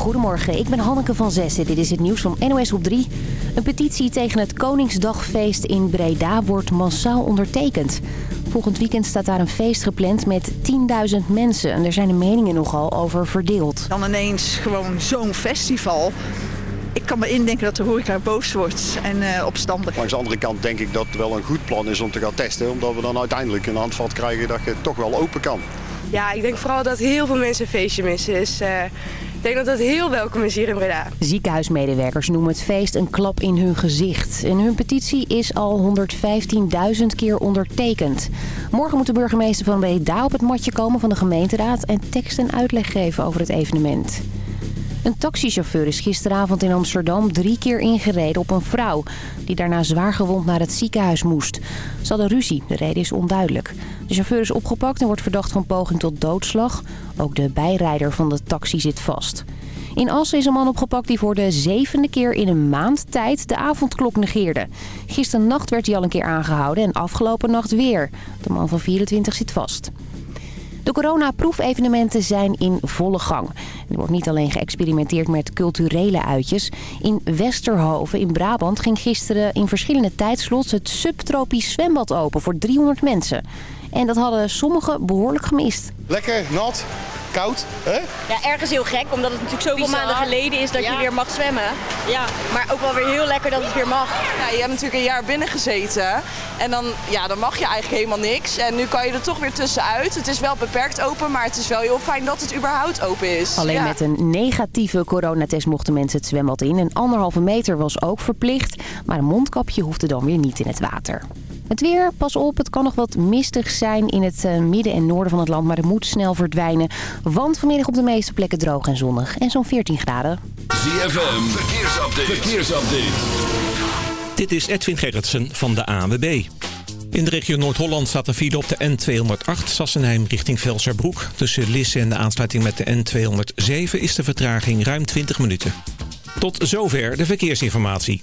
Goedemorgen, ik ben Hanneke van Zessen. Dit is het nieuws van NOS op 3. Een petitie tegen het Koningsdagfeest in Breda wordt massaal ondertekend. Volgend weekend staat daar een feest gepland met 10.000 mensen. En er zijn de meningen nogal over verdeeld. Dan ineens gewoon zo'n festival. Ik kan me indenken dat de horeca boos wordt en uh, opstandig. Langs de andere kant denk ik dat het wel een goed plan is om te gaan testen. Omdat we dan uiteindelijk een handvat krijgen dat je toch wel open kan. Ja, ik denk vooral dat heel veel mensen een feestje missen. Dus uh, ik denk dat het heel welkom is hier in Breda. Ziekenhuismedewerkers noemen het feest een klap in hun gezicht. En hun petitie is al 115.000 keer ondertekend. Morgen moet de burgemeester van Breda op het matje komen van de gemeenteraad... en tekst en uitleg geven over het evenement. Een taxichauffeur is gisteravond in Amsterdam drie keer ingereden op een vrouw... die daarna zwaar gewond naar het ziekenhuis moest. Ze hadden ruzie, de reden is onduidelijk. De chauffeur is opgepakt en wordt verdacht van poging tot doodslag. Ook de bijrijder van de taxi zit vast. In Assen is een man opgepakt die voor de zevende keer in een maand tijd de avondklok negeerde. Gisternacht werd hij al een keer aangehouden en afgelopen nacht weer. De man van 24 zit vast. De coronaproefevenementen zijn in volle gang. Er wordt niet alleen geëxperimenteerd met culturele uitjes. In Westerhoven in Brabant ging gisteren in verschillende tijdslots het subtropisch zwembad open voor 300 mensen. En dat hadden sommigen behoorlijk gemist. Lekker, nat, koud. Hè? Ja, ergens heel gek, omdat het natuurlijk zoveel maanden geleden is dat je weer mag zwemmen. Ja, maar ook wel weer heel lekker dat het weer mag. Ja, je hebt natuurlijk een jaar binnen gezeten en dan, ja, dan mag je eigenlijk helemaal niks. En nu kan je er toch weer tussenuit. Het is wel beperkt open, maar het is wel heel fijn dat het überhaupt open is. Alleen met een negatieve coronatest mochten mensen het zwembad in. Een anderhalve meter was ook verplicht, maar een mondkapje hoefde dan weer niet in het water. Het weer, pas op, het kan nog wat mistig zijn in het uh, midden en noorden van het land, maar het moet snel verdwijnen. Want vanmiddag op de meeste plekken droog en zonnig en zo'n 14 graden. ZFM, verkeersupdate. verkeersupdate. Dit is Edwin Gerritsen van de ANWB. In de regio Noord-Holland staat een file op de N208 Sassenheim richting Velserbroek. Tussen Lisse en de aansluiting met de N207 is de vertraging ruim 20 minuten. Tot zover de verkeersinformatie.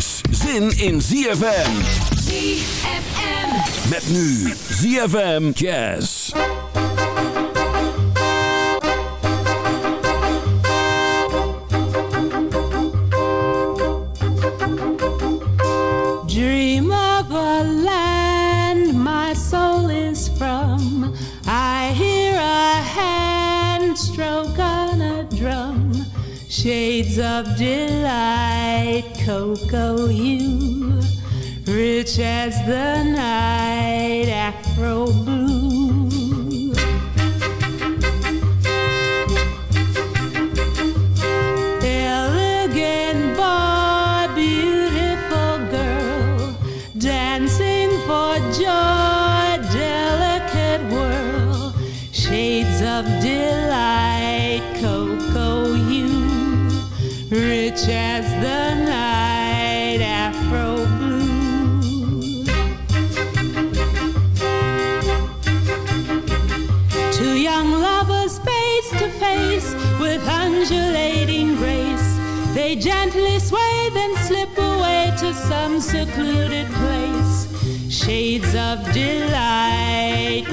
is zin in ZFM. ZFM. Met nu ZFM Jazz. Dream of a land my soul is from. I hear a hand stroke on a drum. Shades of delight, cocoa hue, rich as the night, afro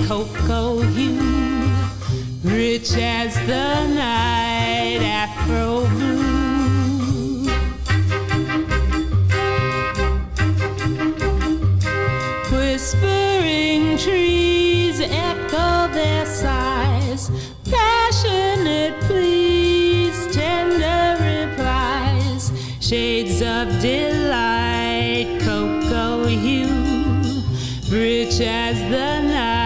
cocoa hue, rich as the night, afro blue. Whispering trees echo their sighs, passionate pleas, tender replies, shades of delight, cocoa hue, rich as the night,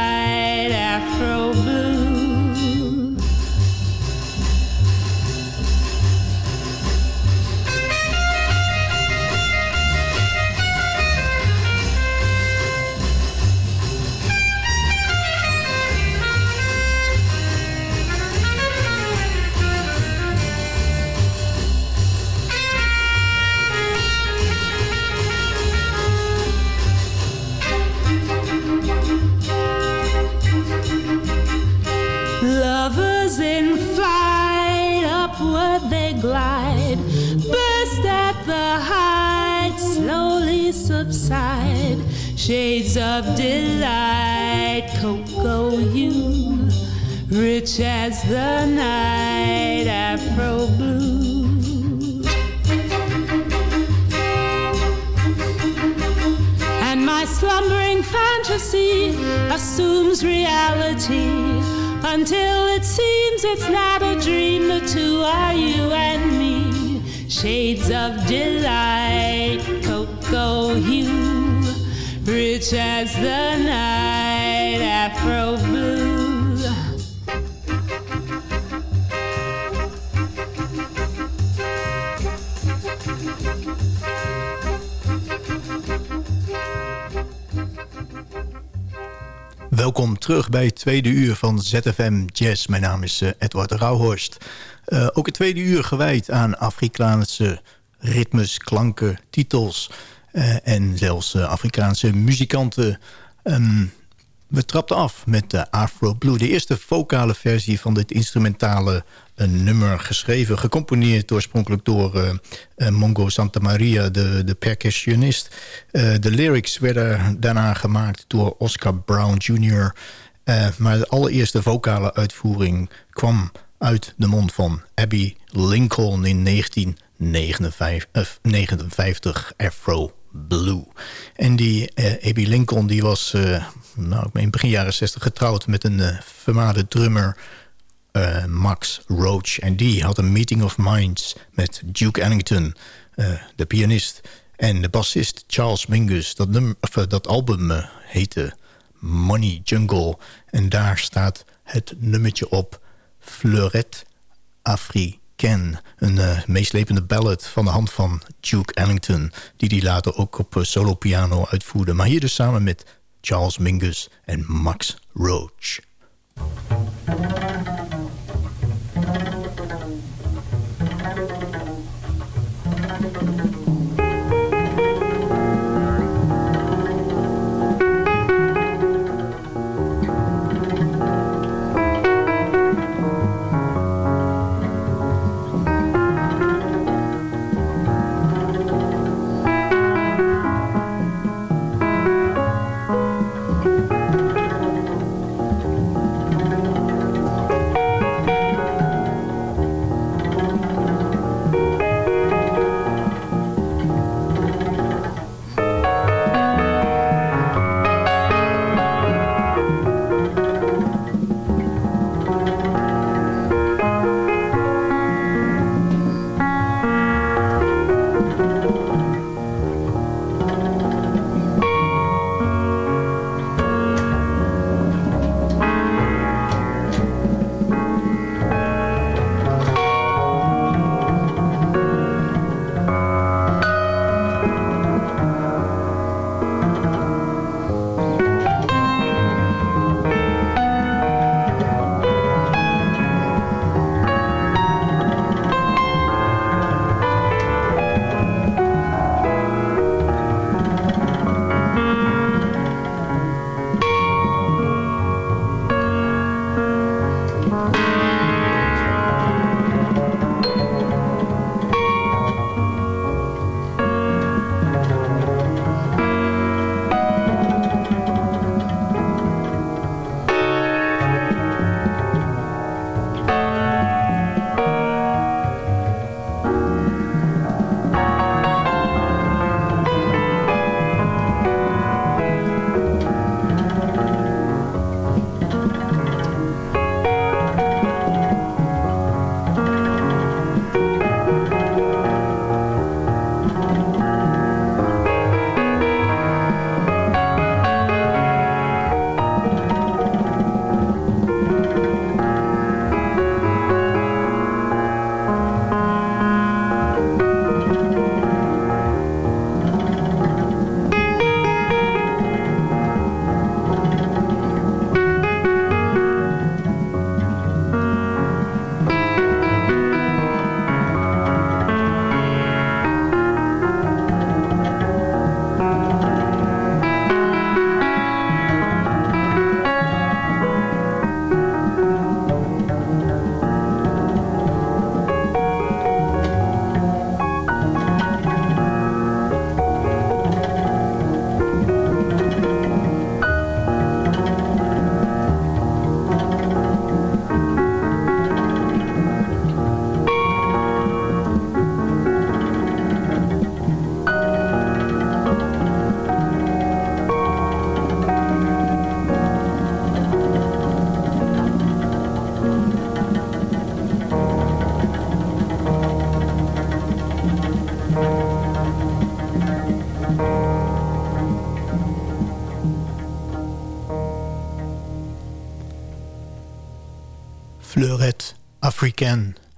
Shades of delight, cocoa hue, rich as the night, afro blue. and my slumbering fantasy assumes reality until it seems it's not a dream. The two are you and me, shades of delight, cocoa hue, rich as the night, afro blue. Welkom terug bij het tweede uur van ZFM Jazz. Mijn naam is eh, Edward Rauhorst. Eh, ook het tweede uur gewijd aan Afrikaanse ritmes, klanken, titels... eh, en zelfs eh, Afrikaanse muzikanten. Ehm, we trapten af met de Afro Blue. De eerste vocale versie van dit instrumentale eh, nummer geschreven. Gecomponeerd oorspronkelijk door Mongo Santa Maria, de, de percussionist. De lyrics werden daarna gemaakt door Oscar Brown Jr. Maar de allereerste vocale uitvoering kwam uit de mond van Abby Lincoln in 1959, Afro Blue. En die Abby Lincoln die was eh, nou, meen begin jaren 60 getrouwd met een eh, vermaarde drummer Max Roach. En die had een meeting of minds met Duke Ellington, de pianist. En de bassist Charles Mingus. Dat, nummer, dat album heette Money Jungle. En daar staat het nummertje op Fleurette Een eh, meeslepende ballad van de hand van Duke Ellington... die die later ook op eh, solo piano uitvoerde. Maar hier dus samen met Charles Mingus en Max Roach.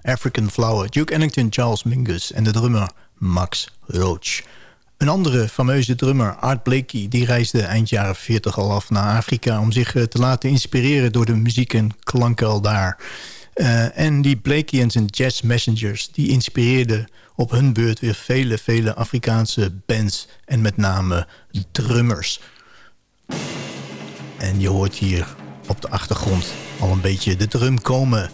African, Flower... Duke Ellington, Charles Mingus en de drummer Max Roach. Een andere fameuze drummer, Art Blakey... die reisde eind jaren 40 al af naar Afrika... om zich eh, te laten inspireren door de muziek en klanken al daar. Uh, en die Blakey en zijn Jazz Messengers... die inspireerden op hun beurt weer vele, vele Afrikaanse bands... en met name drummers. En je hoort hier op de achtergrond al een beetje de drum komen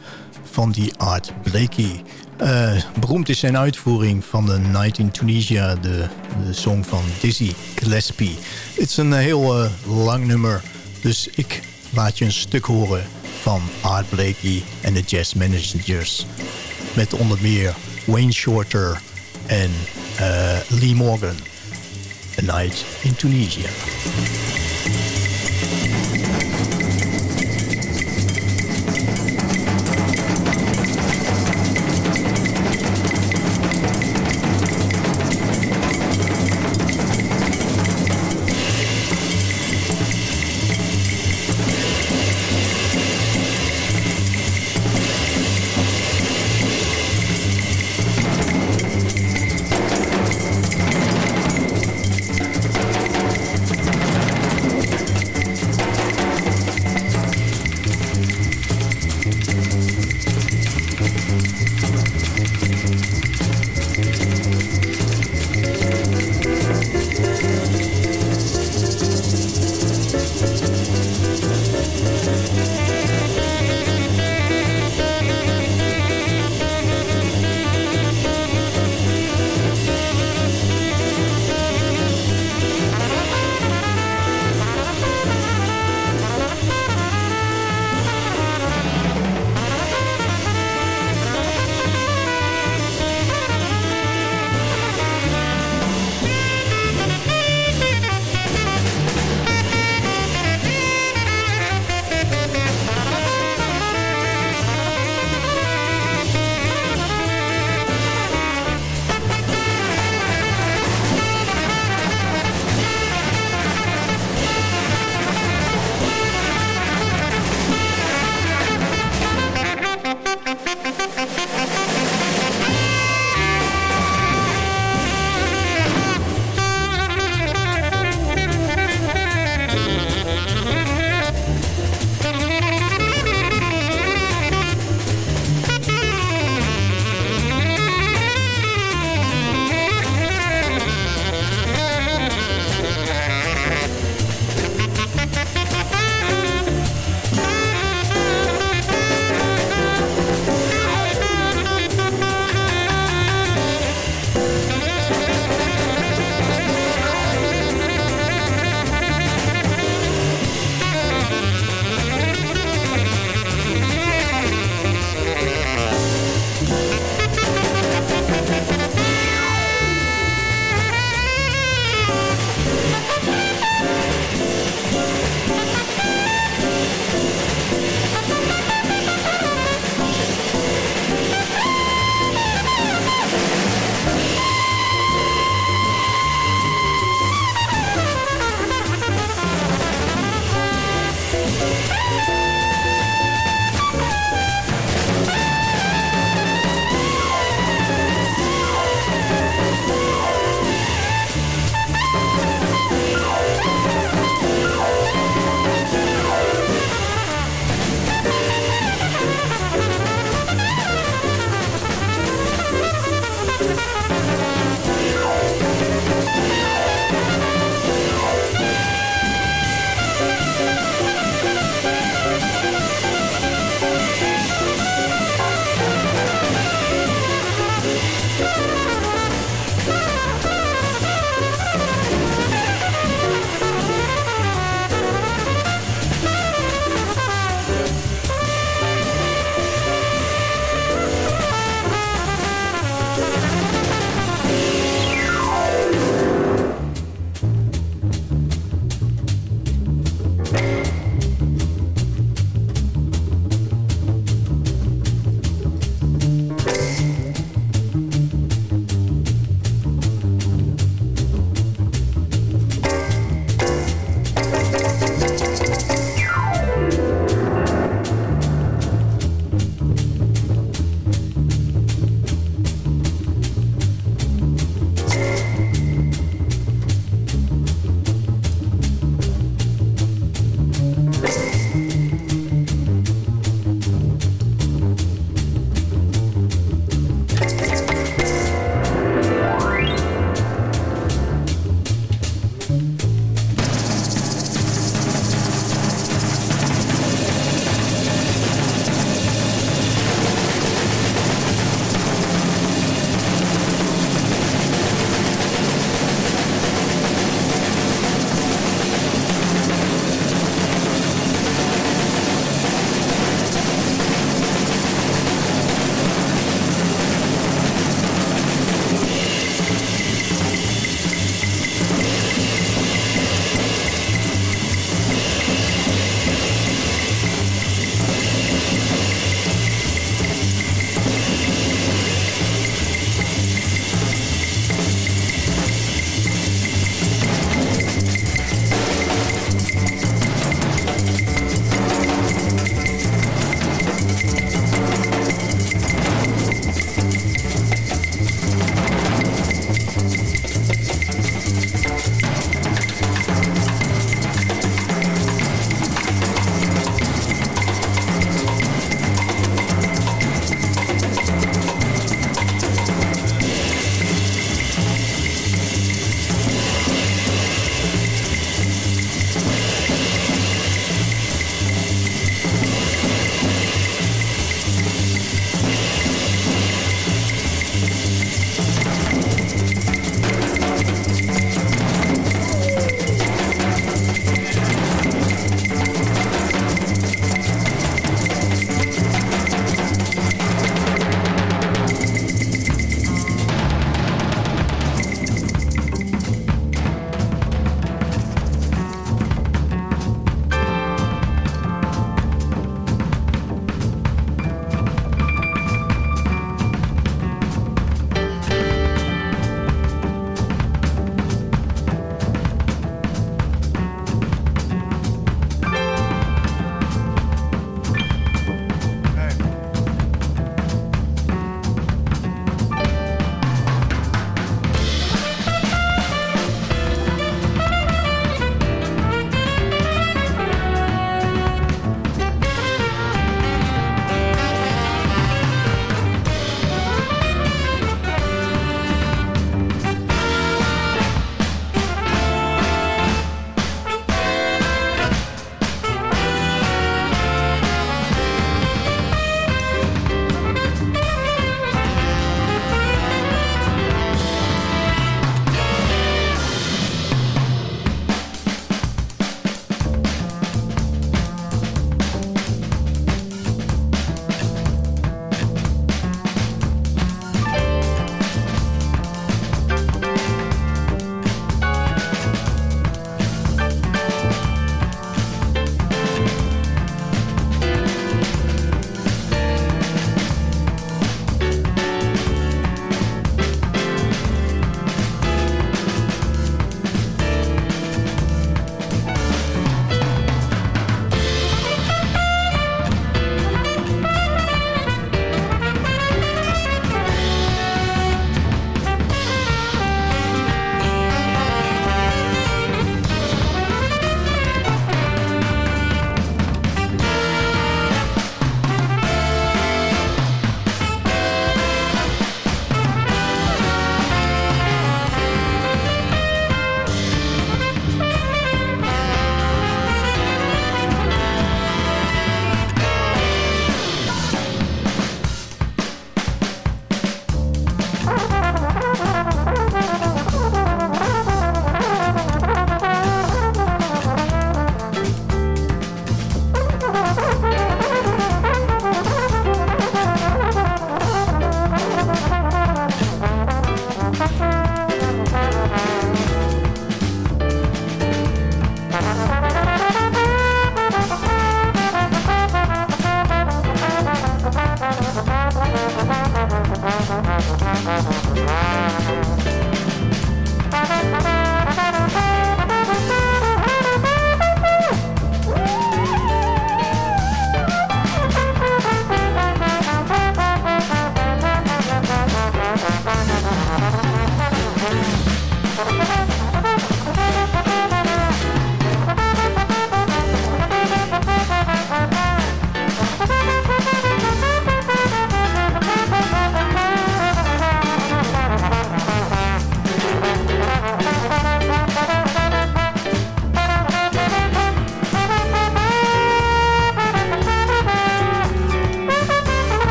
van die Art Blakey. Uh, beroemd is zijn uitvoering van de Night in Tunisia, de, de song van Dizzy Gillespie. Het is een heel uh, lang nummer, dus ik laat je een stuk horen van Art Blakey en de Jazz Managers. Met onder meer Wayne Shorter en uh, Lee Morgan. A Night in Tunisia.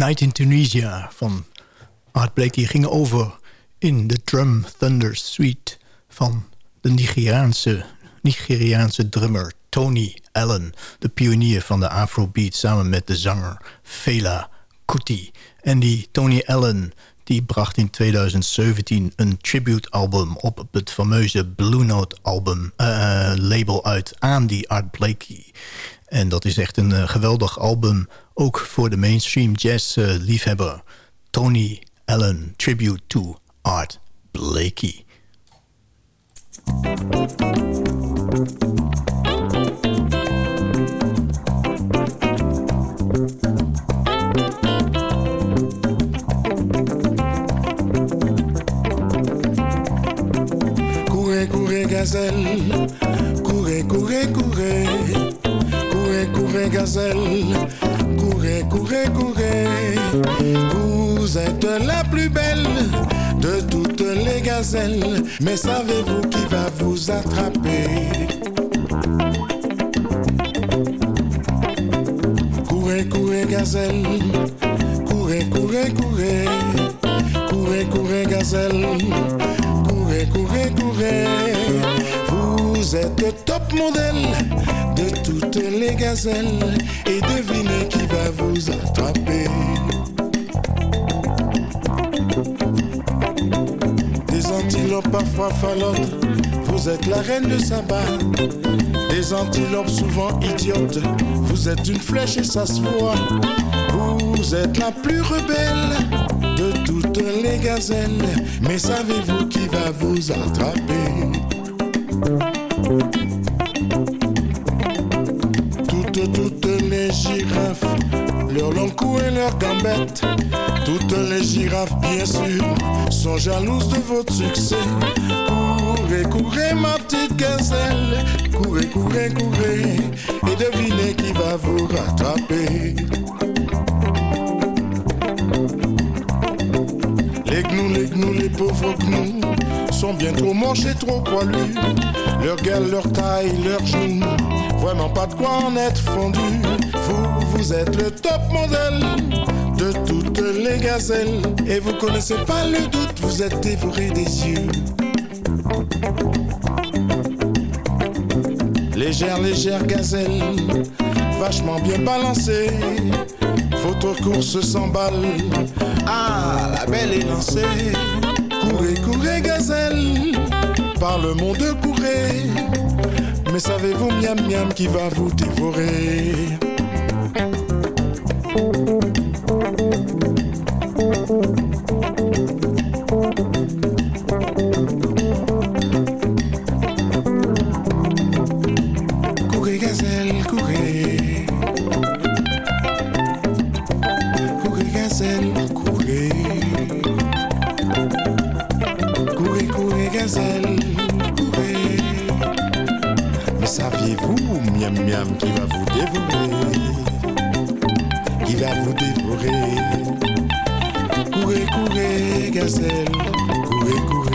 Night in Tunisia van Art Blakey ging over in de Drum Thunder Suite van de Nigeriaanse, Nigeriaanse drummer Tony Allen, de pionier van de Afrobeat, samen met de zanger Fela Kuti. En die Tony Allen die bracht in 2017 een tribute-album op het fameuze Blue Note album, eh, label uit aan die Art Blakey. En dat is echt een eh, geweldig album, ook voor de mainstream jazz-liefhebber. Eh, Tony Allen, Tribute to Art Blakey. Courez, courez, gazelle. Courez, courez, courez. Courez, courez, gazelle. Courez, courez, courez. Vous êtes la plus belle de toutes les gazelles. Mais savez-vous qui va vous attraper? Courez, courez, gazelle. Courez, courez, courez. Courez, courez, gazelle. Courez, courez, courez. Vous êtes le top modèle de toutes les gazelles. Et devinez qui va vous attraper. Des antilopes parfois falottes, vous êtes la reine de sabbat. Des antilopes souvent idiotes, vous êtes une flèche et ça se voit. Vous êtes la plus rebelle de toutes les gazelles. Mais savez-vous qui va vous attraper? Toutes, toutes les girafes, leur long cou et leur gambette. Toutes les girafes, bien sûr, sont jalouses de votre succès. Courez, courez, ma petite gazelle. Courez, courez, courez. Et devinez qui va vous rattraper. Les gnous, les gnous, les pauvres gnous sont bien trop moches et trop poilus. Leur gueule, leur taille, leurs genoux, vraiment pas de quoi en être fondu. Vous, vous êtes le top modèle de toutes les gazelles. Et vous connaissez pas le doute, vous êtes dévoré des yeux. Légère, légère gazelle, vachement bien balancée. Votre course s'emballe, ah, la belle est lancée. Courez, courez, gazelle, par le monde courez. Mais savez-vous, miam, miam, qui va vous dévorer? Qui va vous dévorer Courez, courez, gazelle, courez, courez.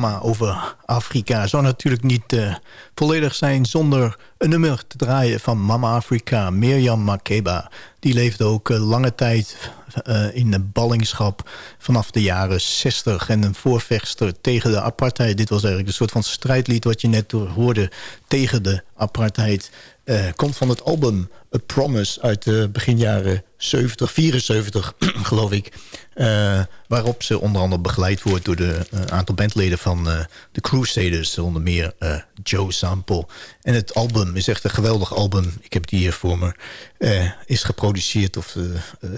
Over Afrika zou natuurlijk niet uh, volledig zijn... zonder een nummer te draaien van Mama Afrika, Mirjam Makeba. Die leefde ook uh, lange tijd uh, in de ballingschap vanaf de jaren 60... en een voorvechter tegen de apartheid. Dit was eigenlijk een soort van strijdlied wat je net hoorde tegen de apartheid... Uh, komt van het album A Promise uit de begin jaren 70, 74 geloof ik. Uh, waarop ze onder andere begeleid wordt door een uh, aantal bandleden van de Crusaders. Onder meer Joe Sample. En het album is echt een geweldig album. Ik heb het hier voor me. is geproduceerd of,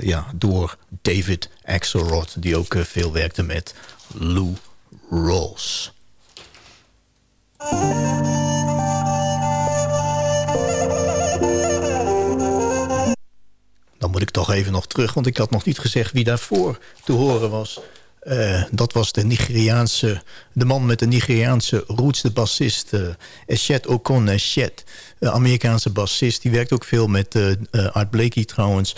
ja, door David Axelrod. Die ook veel werkte met Lou Rawls. Dan moet ik toch even nog terug, want ik had nog niet gezegd wie daarvoor te horen was. Uh, dat was de Nigeriaanse, de man met de Nigeriaanse roots, de bassist uh, Eshet Okon Eshet. De Amerikaanse bassist, die werkt ook veel met uh, Art Blakey trouwens.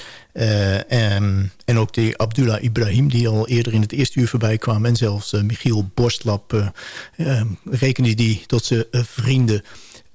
en, en ook de Abdullah Ibrahim, die al eerder in het eerste uur voorbij kwam. En zelfs Michiel Borstlap rekende die tot zijn vrienden.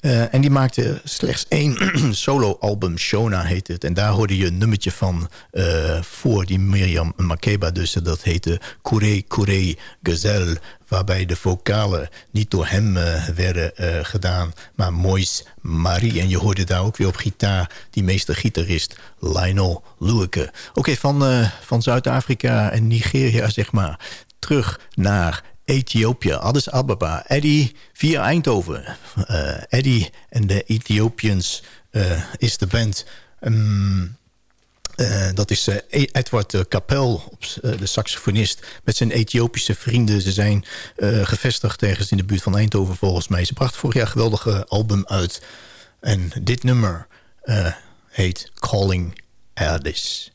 Uh, en die maakte slechts één solo-album, Shona heet het. En daar hoorde je een nummertje van uh, voor die Miriam Makeba. Dus dat heette Kure Kure Gazelle. Waarbij de vocalen niet door hem uh, werden gedaan, maar Mois Marie. En je hoorde daar ook weer op gitaar die meestergitarist Lionel Lueke. Oké, van, van Zuid-Afrika en Nigeria zeg maar terug naar Ethiopië, Addis Ababa. Eddie via Eindhoven. Uh, Eddie en de Ethiopians uh, is de band. Um, uh, dat is Edward Kapel, de saxofonist, met zijn Ethiopische vrienden. Ze zijn gevestigd ergens in de buurt van Eindhoven volgens mij. Ze bracht vorig jaar een geweldige album uit. En dit nummer heet Calling Addis.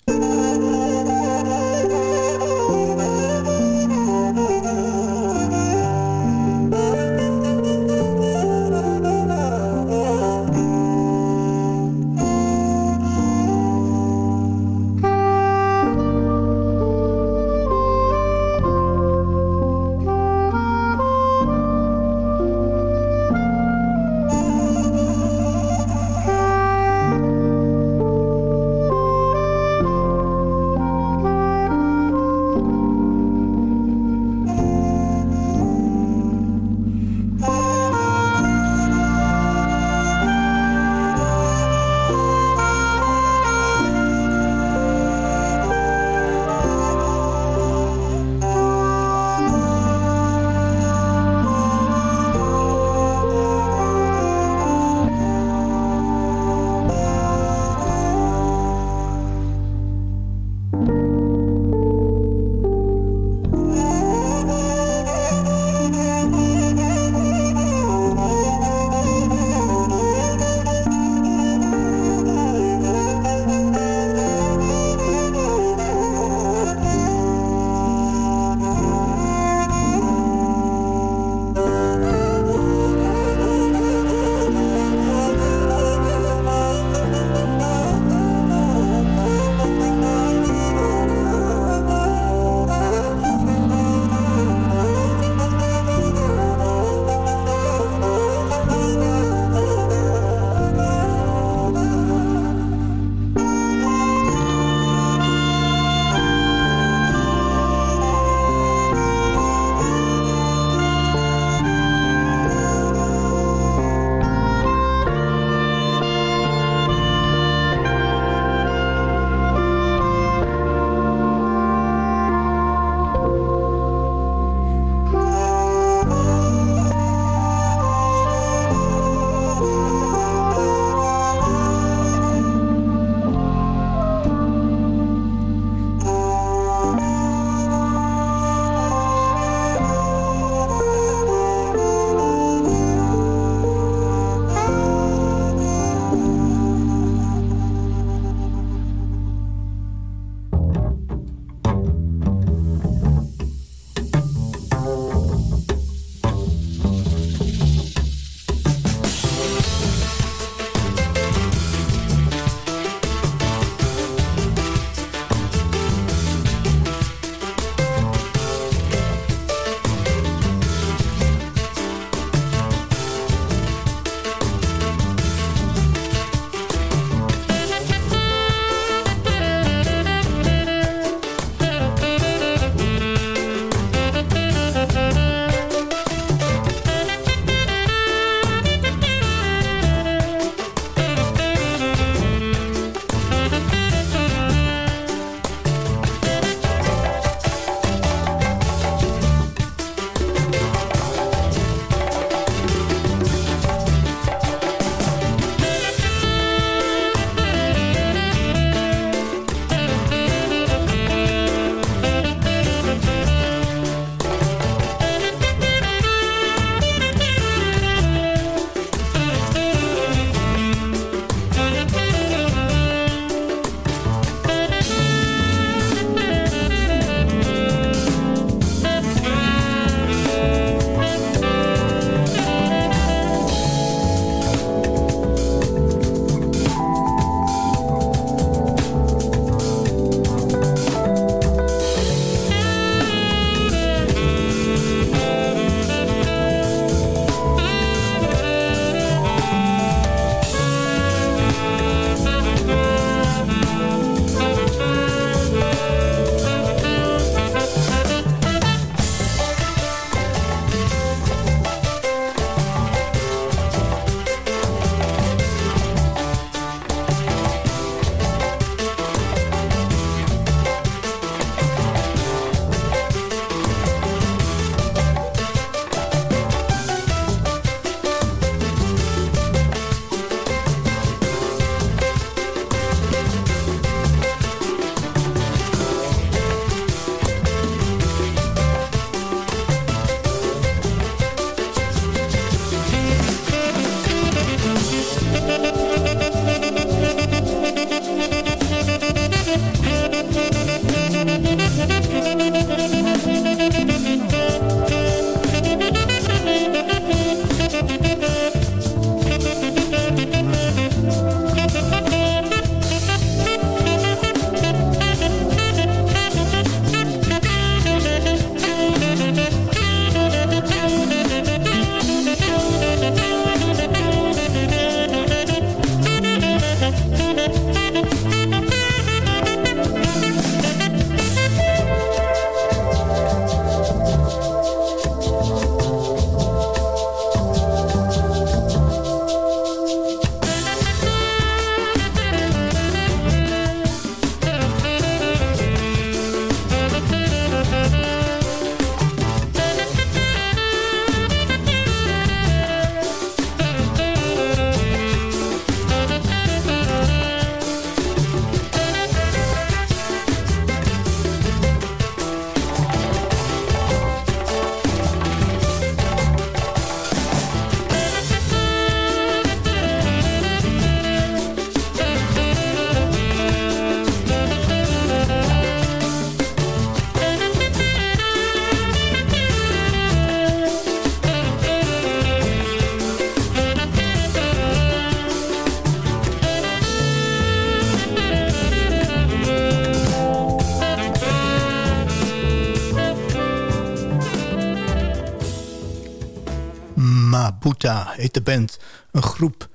De band. Een groep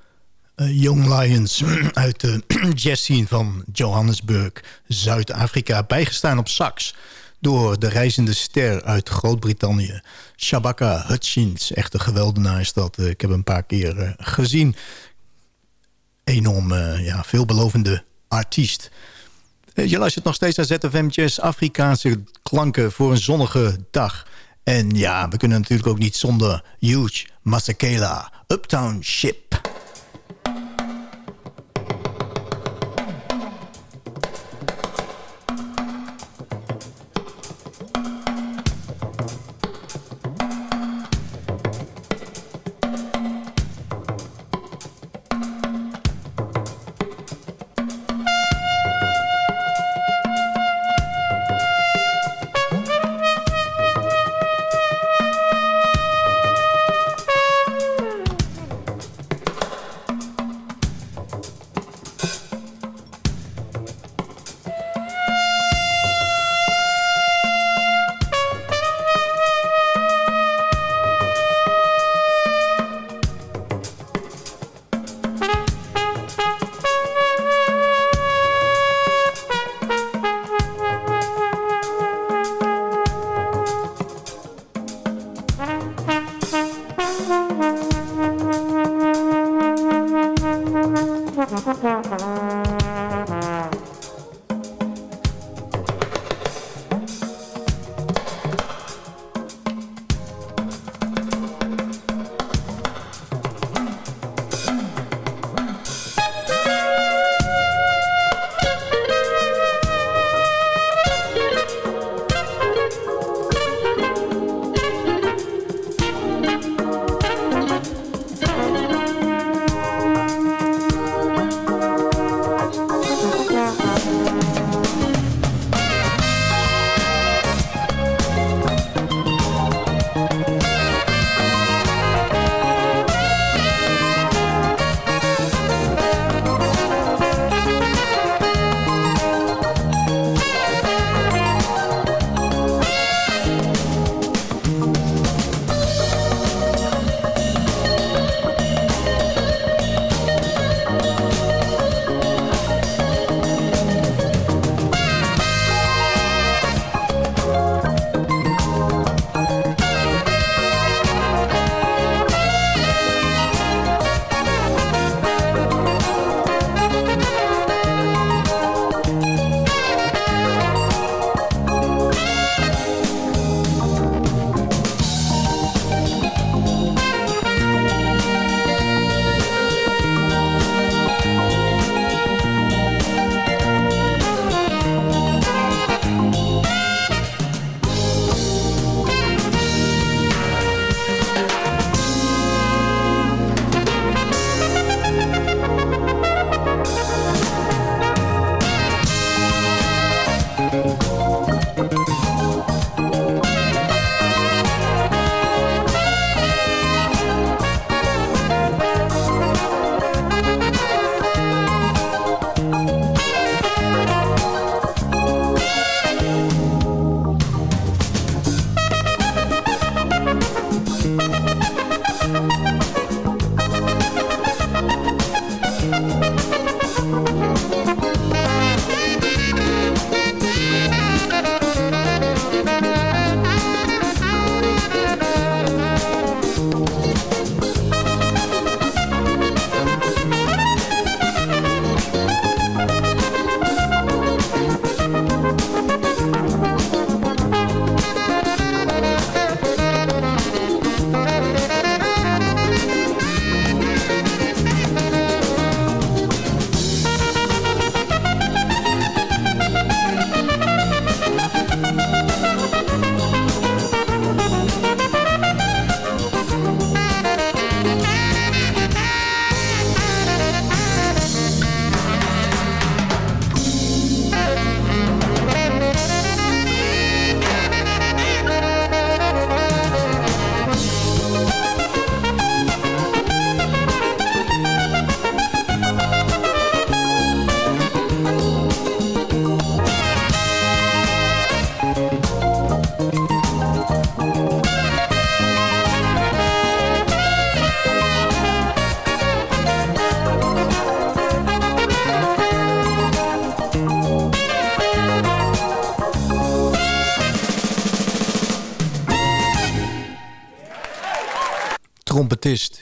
eh, Young Lions uit de jazzscene van Johannesburg, Zuid-Afrika. Bijgestaan op sax door de reizende ster uit Groot-Brittannië. Shabaka Hutchins, echt een geweldenaar is dat. Eh, ik heb een paar keer eh, gezien. Enorm ja, veelbelovende artiest. Je luistert nog steeds naar ZFM Afrikaanse klanken voor een zonnige dag. En ja, we kunnen natuurlijk ook niet zonder Huge Masakela, Uptown Ship.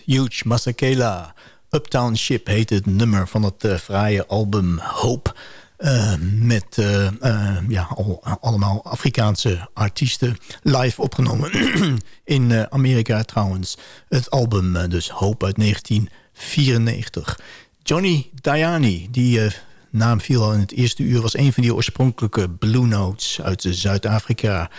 Huge Masakela. Uptown Ship heet het nummer van het uh, fraaie album Hope... Uh, met uh, ja, al, allemaal Afrikaanse artiesten live opgenomen. In Amerika trouwens. Het album dus Hope uit 1994. Johnny Diani, die naam viel al in het eerste uur... was een van die oorspronkelijke Blue Notes uit Zuid-Afrika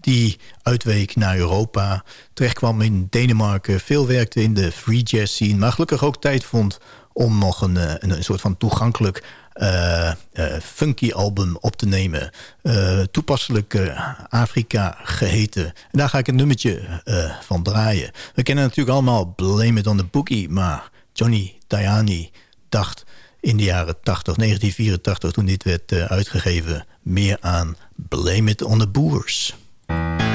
die uitweek naar Europa. Terechtkwam in Denemarken, veel werkte in de free jazz scene... maar gelukkig ook tijd vond om nog een, een, een soort van toegankelijk uh, uh, funky album op te nemen. Uh, toepasselijk Afrika geheten. En daar ga ik een nummertje van draaien. We kennen natuurlijk allemaal Blame It on the Boogie... maar Johnny Diani dacht in de jaren 80, 1984... toen dit werd uitgegeven, meer aan Blame It on the Boers. Música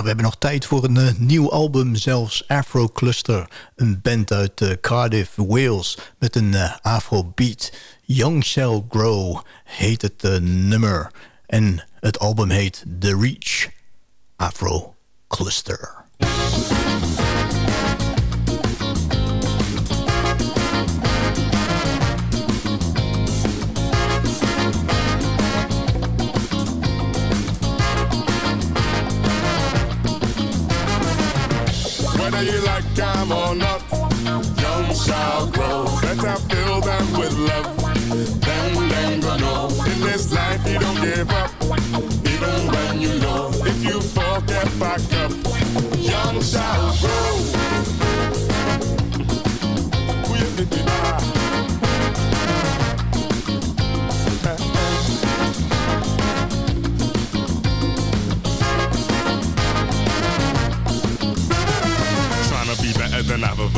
We hebben nog tijd voor een eh, nieuw album, zelfs Afro Cluster. Een band uit eh, Cardiff, Wales, met een uh, afrobeat. Young Shall Grow heet het nummer. En het album heet The Reach Afro Cluster. Them or not, young shall grow. Better fill them with love. Then, then go know. In this life, you don't give up. Even when you know. If you fall, get back up. Young shall grow.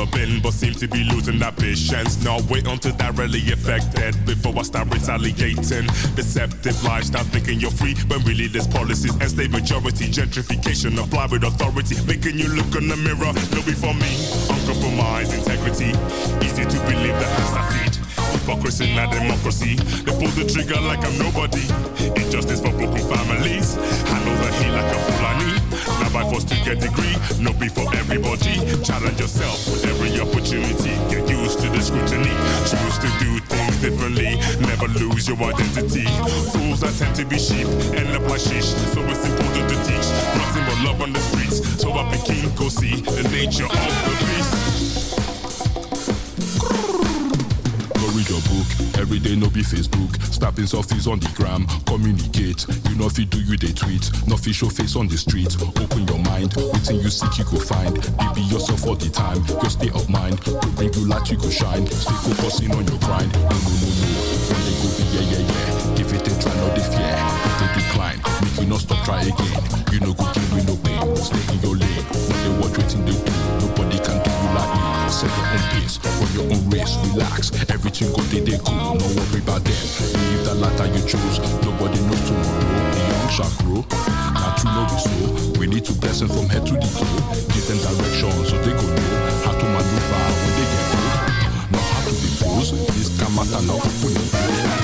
Been, but seem to be losing that patience. Now wait until that really affected before I start retaliating. Deceptive lifestyle, thinking you're free, when really there's policies and state majority. Gentrification apply with authority, making you look in the mirror. No be for me, uncompromised integrity. Easy to believe the hands that feed. Hypocrisy, not democracy. They pull the trigger like I'm nobody. Injustice for broken families. Handle the heat like a Fulani. Now by force to get degree, no be for everybody. Challenge yourself with every opportunity. Get used to the scrutiny. Choose to do things differently. Never lose your identity. Fools that tend to be sheep end up like shish. So it's important to teach nothing but love on the streets. So I begin go see the nature of the beast. Your book. Every day no be Facebook. Snapping softies on the gram. Communicate. You know if you do you they tweet. Not show face on the street. Open your mind. Waiting you seek you go find. Be be yourself all the time. Your state of mind. Go bring you light you go shine. Stay focusing on your grind. No no no no. When they go be yeah yeah yeah. Give it a try not the fear. If they decline. Make you not stop try again. You know good game with no pain. Stay in your lane. When they watch waiting they do. Set your own pace. Run your own race. Relax. Everything go they they cool. No worry about them. Believe that life you choose. Nobody knows tomorrow. The young shall grow. Now true know so. We need to bless them from head to the toe. Give them direction so they go know how to maneuver when they get old. Know how to be posed. This can matter now. The. Open the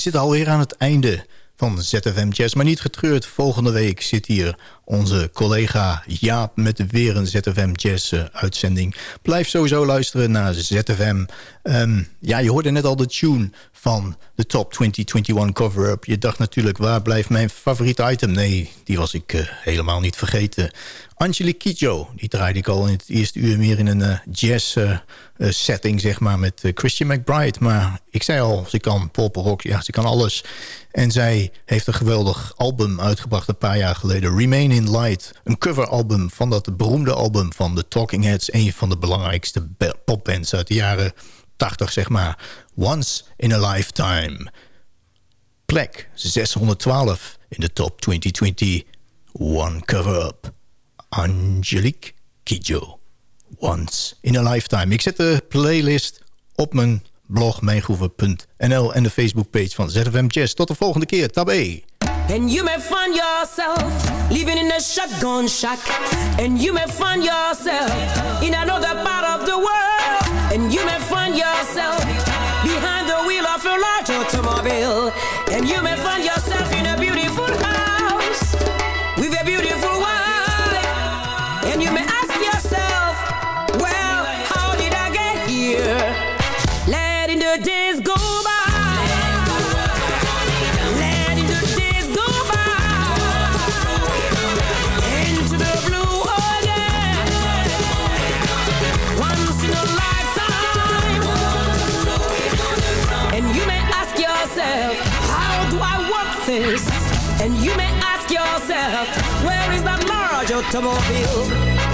zitten alweer aan het einde van ZFM Jazz. Maar niet getreurd, volgende week zit hier onze collega Jaap... met weer een ZFM Jazz eh, uitzending. Blijf sowieso luisteren naar ZFM. Ehm, ja, je hoorde net al de tune van de Top 2021 cover-up. Je dacht natuurlijk, waar blijft mijn favoriete item? Nee, die was ik eh, helemaal niet vergeten. Angelique Kidjo, die draaide ik al in het eerste uur meer in een eh, jazz setting, zeg maar, met Christian McBride. Maar ik zei al, ze kan pop, rock, ja, ze kan alles. En zij heeft een geweldig album uitgebracht een paar jaar geleden. Remain in in Light. Een coveralbum van dat beroemde album van The Talking Heads. Een van de belangrijkste popbands uit de jaren 80, zeg maar. Once in a Lifetime. Plek 612 in de top 2020. One cover-up. Angelique Kidjo. Once in a Lifetime. Ik zet de playlist op mijn blog mijngroeven.nl en de Facebookpage van ZFM Jazz. Tot de volgende keer. Tabé. And you may find yourself living in a shotgun shack. And you may find yourself in another part of the world. And you may find yourself behind the wheel of a large automobile. And you may find yourself automobile.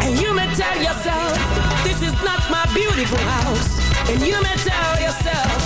And you may tell yourself This is not my beautiful house. And you may tell yourself